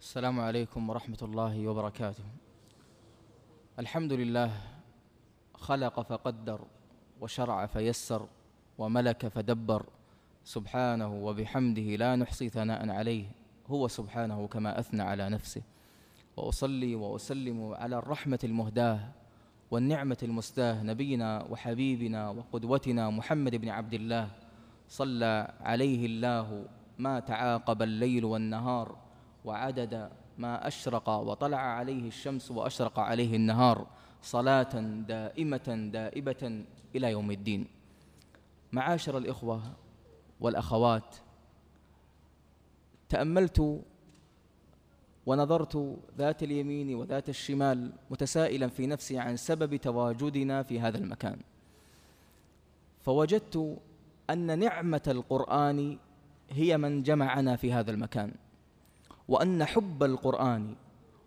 السلام عليكم ورحمة الله وبركاته. الحمد لله خلق فقدر وشرع فيسر وملك فدبر. سبحانه وبحمده لا نحصي ثناء عليه هو سبحانه كما أثنى على نفسه. وأصلي وأسلم على الرحمة المهداة والنعمة المستاة نبينا وحبيبنا وقدوتنا محمد بن عبد الله. صلى عليه الله ما تعاقب الليل والنهار. وعدد ما أشرق وطلع عليه الشمس وأشرق عليه النهار صلاة دائمة دائبة إلى يوم الدين. معاشر الإخوة والأخوات تأملت ونظرت ذات اليمين وذات الشمال متسائلا في نفسي عن سبب تواجدنا في هذا المكان. فوجدت أن نعمة القرآن هي من جمعنا في هذا المكان. وأن حب القرآن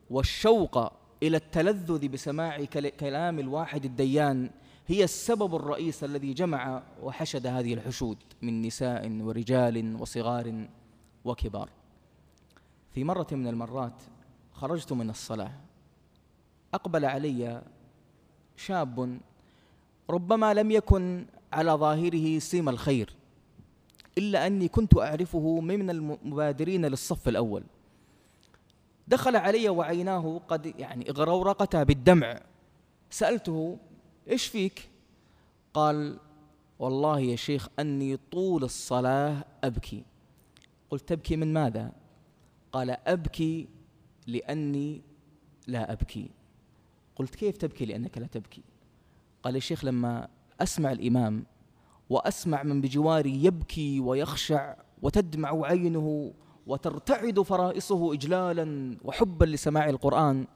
والشوق إلى التلذذ بسماع كلام الواحد الديان هي السبب الرئيس الذي جمع وحشد هذه الحشود من نساء ورجال وصغار وكبار. في مرة من المرات خرجت من الصلاة أقبل علي شاب ربما لم يكن على ظاهره سيم الخير إلا أني كنت أعرفه من المبادرين للصف الأول. دخل علي وعيناه قد يعني اغرورقتا بالدمع سألته إيش فيك؟ قال والله يا شيخ أني طول الصلاة أبكي قلت تبكي من ماذا؟ قال أبكي لأني لا أبكي قلت كيف تبكي لأنك لا تبكي؟ قال يا شيخ لما أسمع الإمام وأسمع من بجواري يبكي ويخشع وتدمع عينه وترتعد فرائصه إجلالا وحبا لسماع القرآن.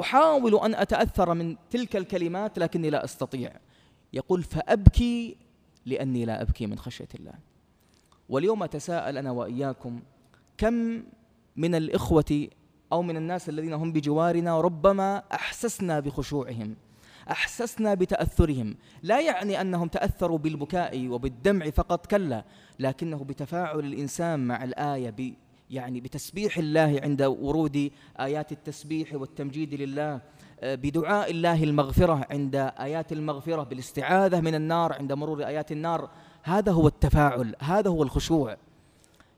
أحاول أن أتأثر من تلك الكلمات لكني لا أستطيع. يقول فأبكي لأني لا أبكي من خشية الله. واليوم أتساءل أنا وإياكم كم من الإخوة أو من الناس الذين هم بجوارنا ربما أحسسنا بخشوعهم أحسسنا بتأثرهم؟ لا يعني أنهم تأثروا بالبكاء وبالدمع فقط كلا لكنه بتفاعل الإنسان مع الآية يعني بتسبيح الله عند ورود آيات التسبيح والتمجيد لله آه، بدعاء الله المغفرة عند آيات المغفرة بالاستعاذة من النار عند مرور آيات النار. هذا هو التفاعل هذا هو الخشوع.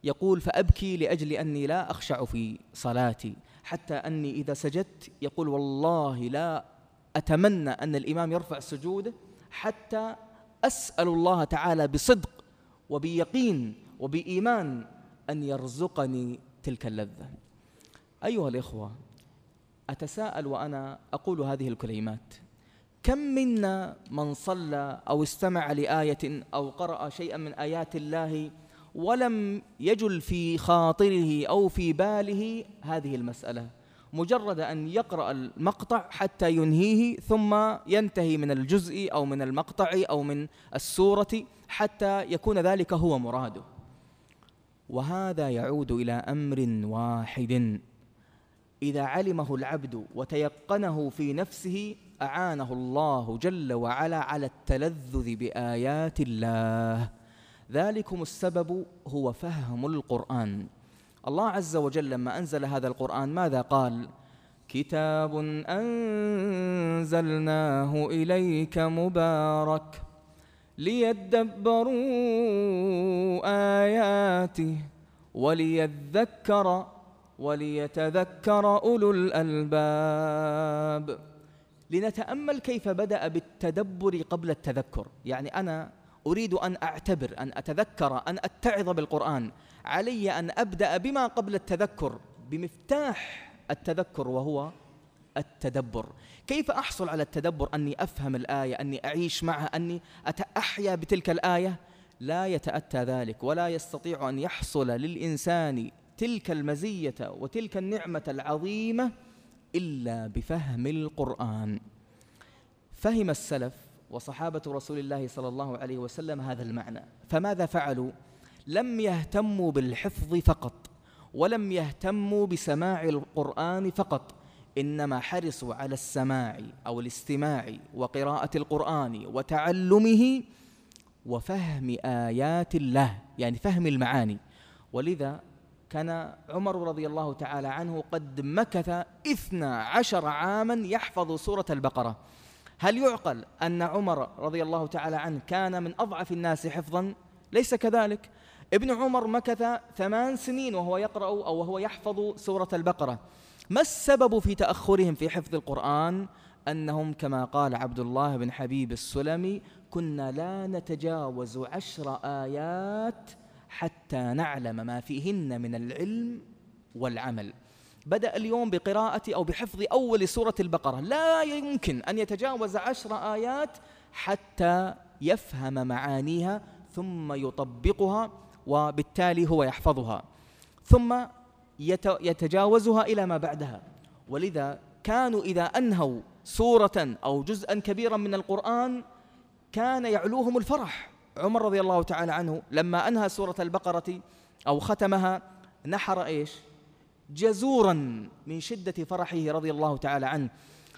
يقول فأبكي لأجل أني لا أخشع في صلاتي حتى أني إذا سجدت يقول والله لا أتمنى أن الإمام يرفع سجوده حتى أسأل الله تعالى بصدق وبيقين وبإيمان أن يرزقني تلك اللذة. أيها الإخوة أتساءل وأنا أقول هذه الكلمات. كم منا من صلى أو استمع لآية أو قرأ شيئا من آيات الله ولم يجل في خاطره أو في باله هذه المسألة؟ مجرد أن يقرأ المقطع حتى ينهيه ثم ينتهي من الجزء أو من المقطع أو من السورة حتى يكون ذلك هو مراده. وهذا يعود إلى أمر واحد. إذا علمه العبد وتيقنه في نفسه أعانه الله جل وعلا على التلذذ بآيات الله. ذلكم السبب هو فهم القرآن. الله عز وجل لما أنزل هذا القرآن ماذا قال؟ كتاب أنزلناه إليك مبارك. ليدبروا آياته وليذكر وليتذكر أولو الألباب. لنتأمل كيف بدأ بالتدبر قبل التذكر. يعني أنا أريد أن أعتبر أن أتذكر أن أتعظ بالقرآن. علي أن أبدأ بما قبل التذكر بمفتاح التذكر وهو التدبر. كيف أحصل على التدبر؟ أني أفهم الآية أني أعيش معها أني أحيا بتلك الآية؟ لا يتأتى ذلك ولا يستطيع أن يحصل للإنسان تلك المزية وتلك النعمة العظيمة إلا بفهم القرآن. فهم السلف وصحابة رسول الله صلى الله عليه وسلم هذا المعنى. فماذا فعلوا؟ لم يهتموا بالحفظ فقط ولم يهتموا بسماع القرآن فقط. إنما حرصوا على السماع أو الاستماع وقراءة القرآن وتعلمه وفهم آيات الله يعني فهم المعاني. ولذا كان عمر رضي الله تعالى عنه قد مكث إثنى عشر عاما يحفظ سورة البقرة. هل يعقل أن عمر رضي الله تعالى عنه كان من أضعف الناس حفظا؟ ليس كذلك. ابن عمر مكث ثمان سنين وهو يقرأ أو وهو يحفظ سورة البقرة. ما السبب في تأخرهم في حفظ القرآن؟ أنهم كما قال عبد الله بن حبيب السلمي كنا لا نتجاوز عشر آيات حتى نعلم ما فيهن من العلم والعمل. بدأ اليوم بقراءة أو بحفظ أول سورة البقرة. لا يمكن أن يتجاوز عشر آيات حتى يفهم معانيها ثم يطبقها وبالتالي هو يحفظها. ثم يتجاوزها إلى ما بعدها. ولذا كانوا إذا أنهوا سورة أو جزءا كبيرا من القرآن كان يعلوهم الفرح. عمر رضي الله تعالى عنه لما أنهى سورة البقرة أو ختمها نحر إيش؟ جزورا من شدة فرحه رضي الله تعالى عنه.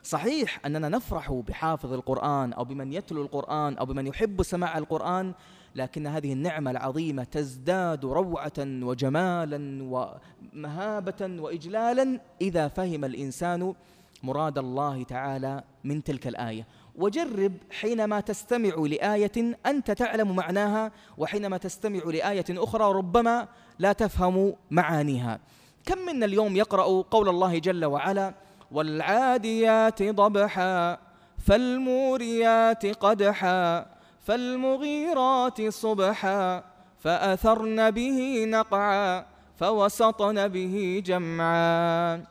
صحيح أننا نفرح بحافظ القرآن أو بمن يتلو القرآن أو بمن يحب سماع القرآن لكن هذه النعمة العظيمة تزداد روعة وجمالا ومهابة وإجلالا إذا فهم الإنسان مراد الله تعالى من تلك الآية. وجرب حينما تستمع لآية أنت تعلم معناها وحينما تستمع لآية أخرى ربما لا تفهم معانيها. كم منا اليوم يقرأ قول الله جل وعلا والعاديات ضبحا فالموريات قدحا فالمغيرات صبحا فأثرن به نقعا فوسطن به جمعا.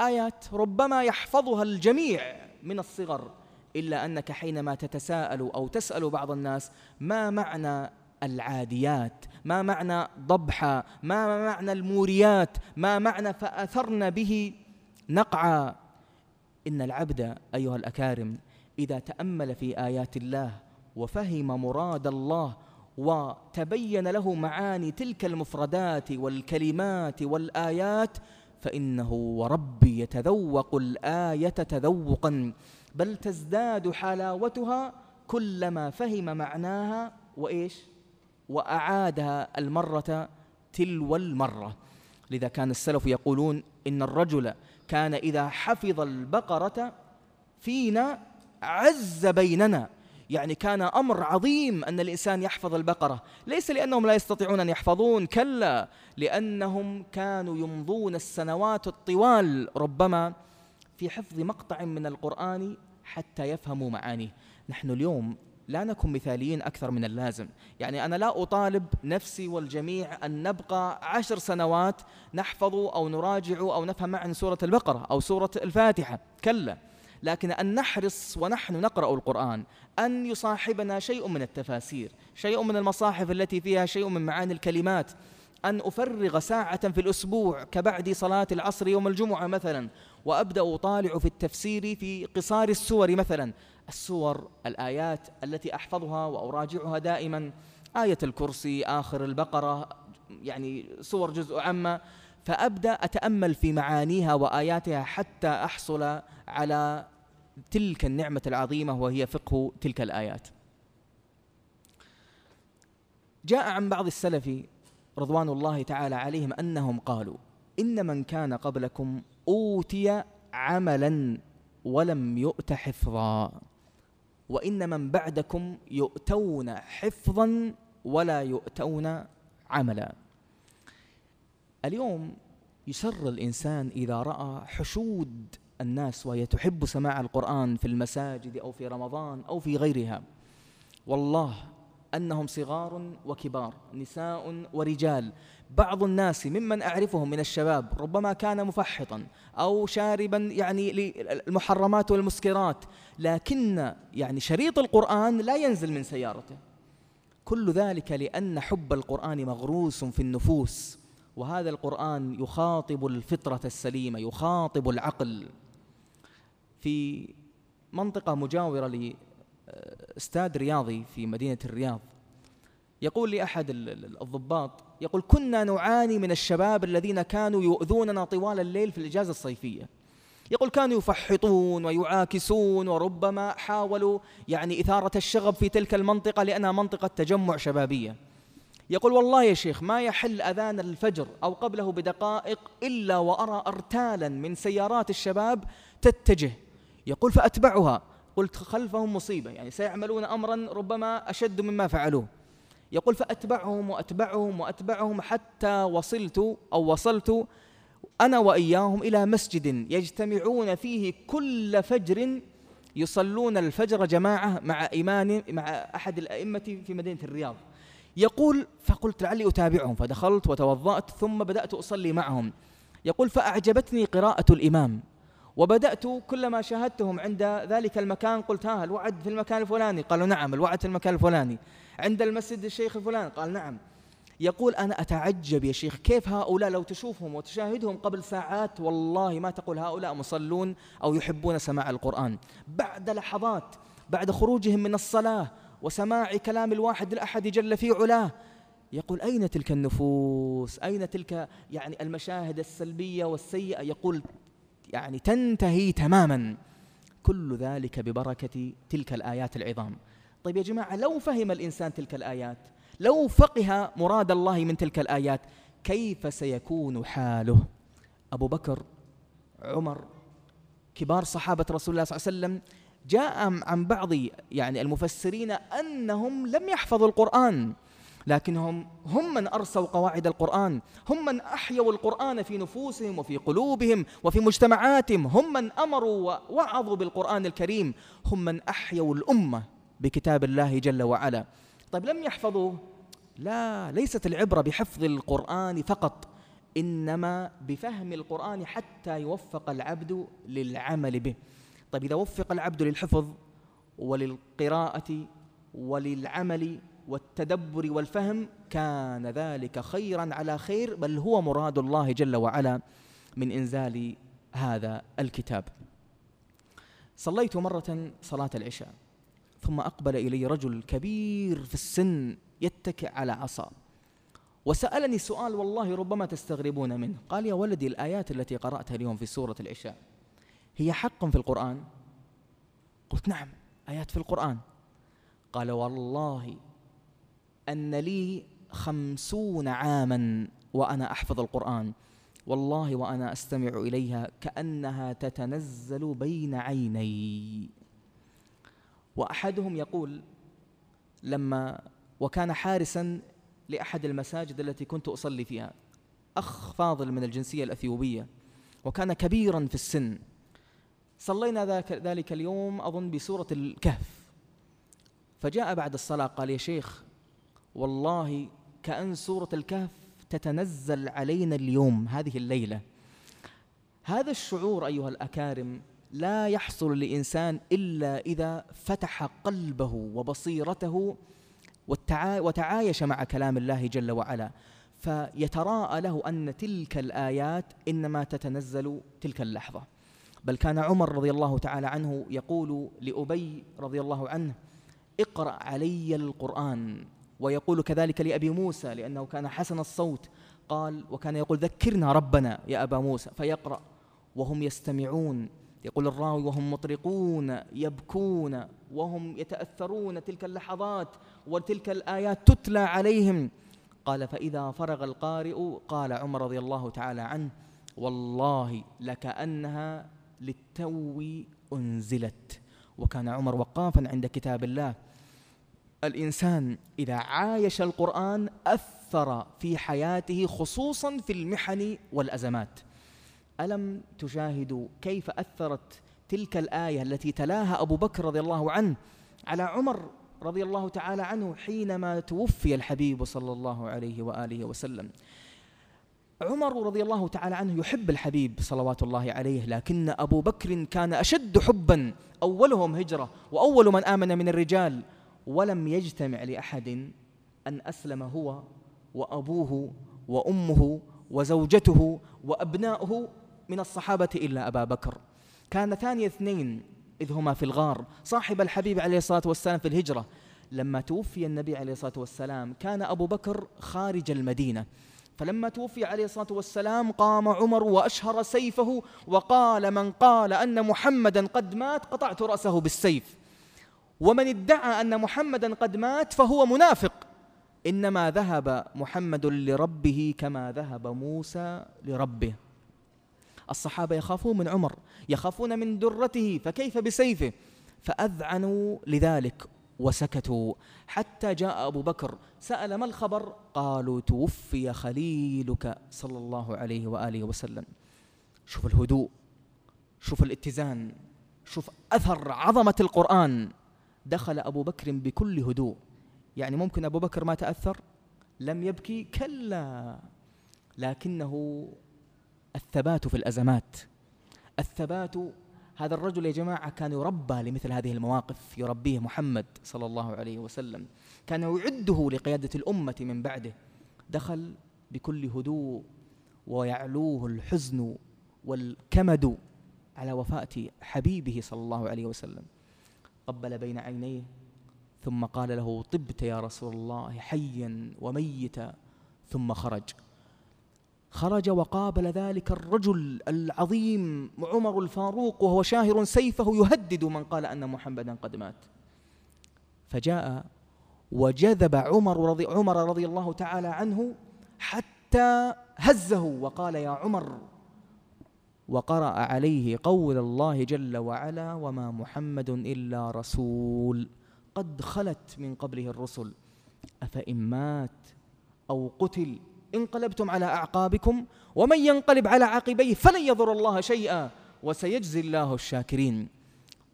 آيات ربما يحفظها الجميع من الصغر إلا أنك حينما تتساءل أو تسأل بعض الناس ما معنى العاديات ما معنى ضبحا ما معنى الموريات ما معنى فأثرن به نقعا إن العبد أيها الأكارم إذا تأمل في آيات الله وفهم مراد الله وتبين له معاني تلك المفردات والكلمات والآيات فإنه وربي يتذوق الآية تذوقا بل تزداد حلاوتها كلما فهم معناها وإيش؟ وأعادها المرة تلو المرة. لذا كان السلف يقولون إن الرجل كان إذا حفظ البقرة فينا عز بيننا. يعني كان أمر عظيم أن الإنسان يحفظ البقرة. ليس لأنهم لا يستطيعون أن يحفظون كلا لأنهم كانوا يمضون السنوات الطوال ربما في حفظ مقطع من القرآن حتى يفهموا معانيه. نحن اليوم لا نكون مثاليين أكثر من اللازم. يعني أنا لا أطالب نفسي والجميع أن نبقى عشر سنوات نحفظ أو نراجع أو نفهم معا سورة البقرة أو سورة الفاتحة كلا. لكن أن نحرص ونحن نقرأ القرآن أن يصاحبنا شيء من التفاسير شيء من المصاحف التي فيها شيء من معاني الكلمات أن أفرغ ساعة في الأسبوع كبعد صلاة العصر يوم الجمعة مثلا وأبدأ أطالع في التفسير في قصار السور مثلا. السور الآيات التي أحفظها وأراجعها دائما آية الكرسي آخر البقرة يعني سور جزء عامة. فأبدأ أتأمل في معانيها وآياتها حتى أحصل على تلك النعمة العظيمة وهي فقه تلك الآيات. جاء عن بعض السلف رضوان الله تعالى عليهم أنهم قالوا إن من كان قبلكم أوتي عملا ولم يؤت حفظا. وإن من بعدكم يؤتون حفظا ولا يؤتون عملا. اليوم يسر الإنسان إذا رأى حشود الناس وهي تحب سماع القرآن في المساجد أو في رمضان أو في غيرها. والله أنهم صغار وكبار نساء ورجال. بعض الناس ممن أعرفهم من الشباب ربما كان مفحطا أو شاربا يعني للمحرمات والمسكرات لكن يعني شريط القرآن لا ينزل من سيارته. كل ذلك لأن حب القرآن مغروس في النفوس وهذا القرآن يخاطب الفطرة السليمة يخاطب العقل. في منطقة مجاورة لاستاد رياضي في مدينة الرياض يقول لي أحد الضباط يقول كنا نعاني من الشباب الذين كانوا يؤذوننا طوال الليل في الإجازة الصيفية. يقول كانوا يفحطون ويعاكسون وربما حاولوا يعني إثارة الشغب في تلك المنطقة لأنها منطقة تجمع شبابية. يقول والله يا شيخ ما يحل أذان الفجر أو قبله بدقائق إلا وأرى أرتالا من سيارات الشباب تتجه. يقول فأتبعها. قلت خلفهم مصيبة يعني سيعملون أمرا ربما أشد مما فعلوه. يقول فأتبعهم وأتبعهم وأتبعهم حتى وصلت أو وصلت أنا وإياهم إلى مسجد يجتمعون فيه كل فجر يصلون الفجر جماعة مع إمام مع أحد الأئمة في مدينة الرياض. يقول فقلت لعلي أتابعهم فدخلت وتوضأت ثم بدأت أصلي معهم. يقول فأعجبتني قراءة الإمام وبدأت كلما شاهدتهم عند ذلك المكان قلت ها الوعد في المكان الفلاني؟ قالوا نعم الوعد في المكان الفلاني. عند المسجد الشيخ الفلاني؟ قال نعم. يقول أنا أتعجب يا شيخ كيف هؤلاء لو تشوفهم وتشاهدهم قبل ساعات والله ما تقول هؤلاء مصلون أو يحبون سماع القرآن. بعد لحظات بعد خروجهم من الصلاة وسماع كلام الواحد الأحد جل في علاه يقول أين تلك النفوس؟ أين تلك يعني المشاهد السلبية والسيئة؟ يقول يعني تنتهي تماما. كل ذلك ببركة تلك الآيات العظام. طيب يا جماعة لو فهم الإنسان تلك الآيات لو فقه مراد الله من تلك الآيات كيف سيكون حاله؟ أبو بكر عمر كبار صحابة رسول الله صلى الله عليه وسلم جاء عن بعض يعني المفسرين أنهم لم يحفظوا القرآن لكنهم هم من أرسوا قواعد القرآن هم من أحيوا القرآن في نفوسهم وفي قلوبهم وفي مجتمعاتهم هم من أمروا ووعظوا بالقرآن الكريم هم من أحيوا الأمة. بكتاب الله جل وعلا. طيب لم يحفظوه لا ليست العبرة بحفظ القرآن فقط إنما بفهم القرآن حتى يوفق العبد للعمل به. طيب إذا وفق العبد للحفظ وللقراءة وللعمل والتدبر والفهم كان ذلك خيرا على خير بل هو مراد الله جل وعلا من إنزال هذا الكتاب. صليت مرة صلاة العشاء. ثم أقبل إلي رجل كبير في السن يتكئ على عصا. وسألني سؤال والله ربما تستغربون منه. قال يا ولدي الآيات التي قرأتها اليوم في سورة العشاء هي حق في القرآن؟ قلت نعم آيات في القرآن. قال والله أن لي خمسون عاما وأنا أحفظ القرآن. والله وأنا أستمع إليها كأنها تتنزل بين عيني. وأحدهم يقول لما وكان حارسا لأحد المساجد التي كنت أصلي فيها أخ فاضل من الجنسية الأثيوبية وكان كبيرا في السن. صلينا ذاك ذلك اليوم أظن بسورة الكهف. فجاء بعد الصلاة قال يا شيخ والله كأن سورة الكهف تتنزل علينا اليوم هذه الليلة. هذا الشعور أيها الأكارم لا يحصل لإنسان إلا إذا فتح قلبه وبصيرته وتعايش مع كلام الله جل وعلا. فيتراءى له أن تلك الآيات إنما تتنزل تلك اللحظة. بل كان عمر رضي الله تعالى عنه يقول لأبي رضي الله عنه اقرأ علي القرآن. ويقول كذلك لأبي موسى لأنه كان حسن الصوت. قال وكان يقول ذكرنا ربنا يا أبا موسى. فيقرأ وهم يستمعون. يقول الراوي وهم مطرقون يبكون وهم يتأثرون تلك اللحظات وتلك الآيات تتلى عليهم. قال فإذا فرغ القارئ قال عمر رضي الله تعالى عنه والله لكأنها للتو أنزلت وكان عمر وقافا عند كتاب الله. الإنسان إذا عايش القرآن أثر في حياته خصوصا في المحن والأزمات. ألم تشاهدوا كيف أثرت تلك الآية التي تلاها أبو بكر رضي الله عنه على عمر رضي الله تعالى عنه حينما توفي الحبيب صلى الله عليه وآله وسلم؟ عمر رضي الله تعالى عنه يحب الحبيب صلوات الله عليه لكن أبو بكر كان أشد حبا. أولهم هجرة وأول من آمن من الرجال. ولم يجتمع لأحد أن أسلم هو وأبوه وأمه وزوجته وأبناؤه من الصحابة إلا أبا بكر. كان ثاني اثنين إذ هما في الغار. صاحب الحبيب عليه الصلاة والسلام في الهجرة. لما توفي النبي عليه الصلاة والسلام كان أبو بكر خارج المدينة. فلما توفي عليه الصلاة والسلام قام عمر وأشهر سيفه وقال من قال أن محمدا قد مات قطعت رأسه بالسيف. ومن ادعى أن محمدا قد مات فهو منافق. إنما ذهب محمد لربه كما ذهب موسى لربه. الصحابة يخافون من عمر يخافون من درته فكيف بسيفه؟ فأذعنوا لذلك وسكتوا. حتى جاء أبو بكر سأل ما الخبر؟ قالوا توفي خليلك صلى الله عليه وآله وسلم. شوف الهدوء شوف الاتزان شوف أثر عظمة القرآن. دخل أبو بكر بكل هدوء. يعني ممكن أبو بكر ما تأثر؟ لم يبكي كلا لكنه الثبات في الأزمات. الثبات هذا الرجل يا جماعة كان يربى لمثل هذه المواقف يربيه محمد صلى الله عليه وسلم. كان يعده لقيادة الأمة من بعده. دخل بكل هدوء ويعلوه الحزن والكمد على وفاة حبيبه صلى الله عليه وسلم. قبل بين عينيه ثم قال له طبت يا رسول الله حيا وميتا ثم خرج. خرج وقابل ذلك الرجل العظيم عمر الفاروق وهو شاهر سيفه يهدد من قال أن محمدا قد مات. فجاء وجذب عمر رضي, عمر رضي الله تعالى عنه حتى هزه وقال يا عمر وقرأ عليه قول الله جل وعلا وما محمد إلا رسول قد خلت من قبله الرسل أفإن مات أو قتل انقلبتم على أعقابكم ومن ينقلب على عقبيه فلن يضر الله شيئا وسيجزي الله الشاكرين.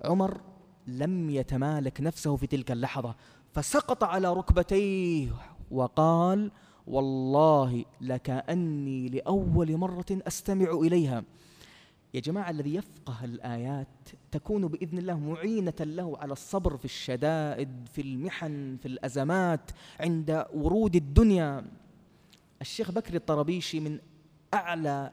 عمر لم يتمالك نفسه في تلك اللحظة فسقط على ركبتيه وقال والله لكأني لأول مرة أستمع إليها. يا جماعة الذي يفقه الآيات تكون بإذن الله معينة له على الصبر في الشدائد في المحن في الأزمات عند ورود الدنيا. الشيخ بكر الطربيشي من أعلى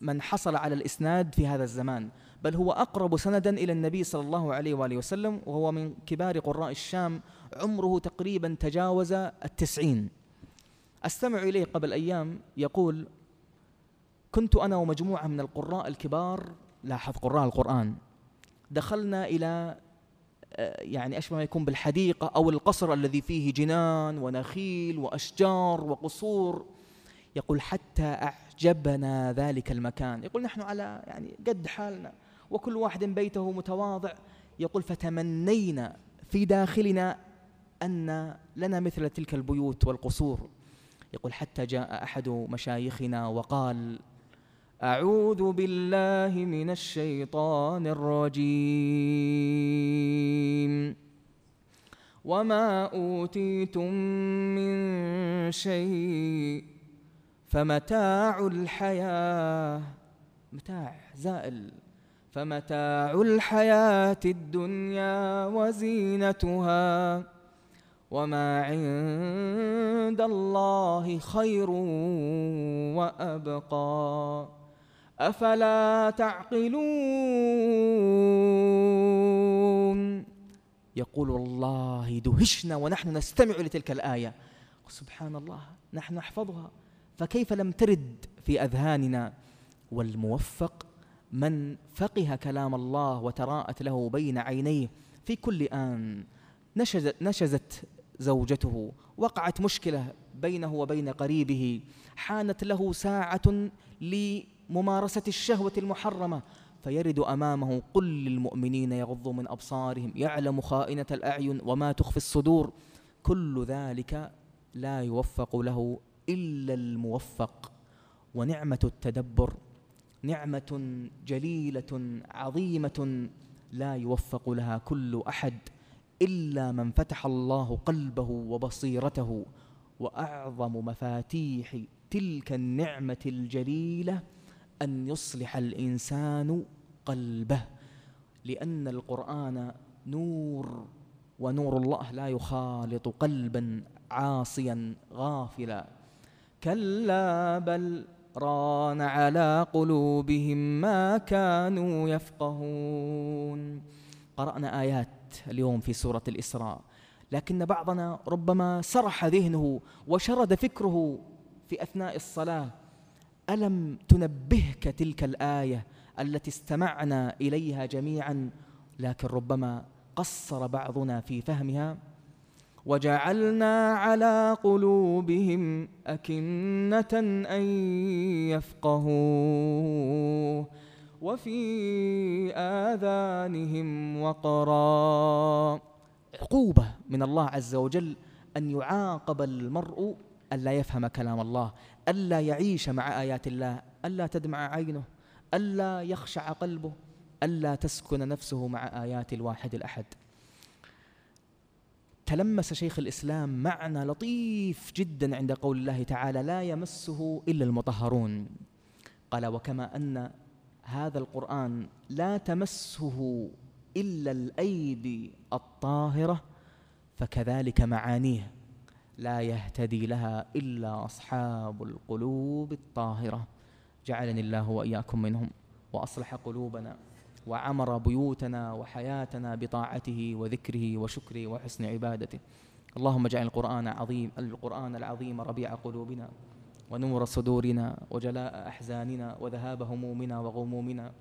من حصل على الإسناد في هذا الزمان بل هو أقرب سندا إلى النبي صلى الله عليه وآله وسلم وهو من كبار قراء الشام عمره تقريبا تجاوز التسعين. أستمع إليه قبل أيام يقول كنت أنا ومجموعة من القراء الكبار لاحظ قراء القرآن دخلنا إلى يعني أشبه ما يكون بالحديقة أو القصر الذي فيه جنان ونخيل وأشجار وقصور. يقول حتى أعجبنا ذلك المكان. يقول نحن على يعني قد حالنا وكل واحد بيته متواضع. يقول فتمنينا في داخلنا أن لنا مثل تلك البيوت والقصور. يقول حتى جاء أحد مشايخنا وقال أعوذ بالله من الشيطان الرجيم. وما أوتيتم من شيء فمتاع الحياة متاع زائل. فمتاع الحياة الدنيا وزينتها. وما عند الله خير وأبقى. أفلا تعقلون؟ يقول والله دهشنا ونحن نستمع لتلك الآية. سبحان الله نحن نحفظها. فكيف لم ترد في أذهاننا؟ والموفق من فقه كلام الله وتراءت له بين عينيه. في كل آن نشزت, نشزت زوجته وقعت مشكلة بينه وبين قريبه. حانت له ساعة لممارسة الشهوة المحرمة فيرد أمامه قل للمؤمنين يغضوا من أبصارهم يعلم خائنة الأعين وما تخفي الصدور. كل ذلك لا يوفق له إلا الموفق. ونعمة التدبر نعمة جليلة عظيمة لا يوفق لها كل أحد إلا من فتح الله قلبه وبصيرته وأعظم مفاتيح تلك النعمة الجليلة أن يصلح الإنسان قلبه لأن القرآن نور ونور الله لا يخالط قلبا عاصيا غافلا. كلا بل ران على قلوبهم ما كانوا يفقهون. قرأنا آيات اليوم في سورة الإسراء. لكن بعضنا ربما سرح ذهنه وشرد فكره في أثناء الصلاة. ألم تنبهك تلك الآية التي استمعنا إليها جميعا لكن ربما قصر بعضنا في فهمها؟ وجعلنا على قلوبهم أكنة أن يفقهوه وفي آذانهم وقرا. عقوبة من الله عز وجل أن يعاقب المرء ألا يفهم كلام الله ألا يعيش مع آيات الله ألا تدمع عينه ألا يخشع قلبه ألا تسكن نفسه مع آيات الواحد الأحد. تلمس شيخ الإسلام معنى لطيف جدا عند قول الله تعالى لا يمسه إلا المطهرون قال وكما أن هذا القرآن لا تمسه إلا الأيدي الطاهرة فكذلك معانيه لا يهتدي لها إلا أصحاب القلوب الطاهرة. جعلني الله وإياكم منهم. وأصلح قلوبنا وعمر بيوتنا وحياتنا بطاعته وذكره وشكره وحسن عبادته. اللهم اجعل القرآن عظيم القرآن العظيم ربيع قلوبنا ونور صدورنا وجلاء أحزاننا وذهاب همومنا وغمومنا.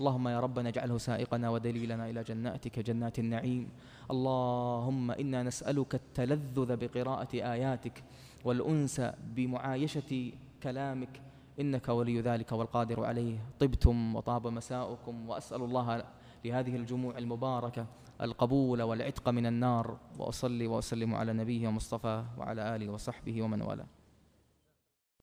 اللهم يا ربنا اجعله سائقنا ودليلنا إلى جناتك جنات النعيم. اللهم إنا نسألك التلذذ بقراءة آياتك والأنس بمعايشة كلامك. إنك ولي ذلك والقادر عليه. طبتم وطاب مساؤكم وأسأل الله لهذه الجموع المباركة القبول والعتق من النار. وأصلي وأسلم على نبيه ومصطفى وعلى آله وصحبه ومن والاه.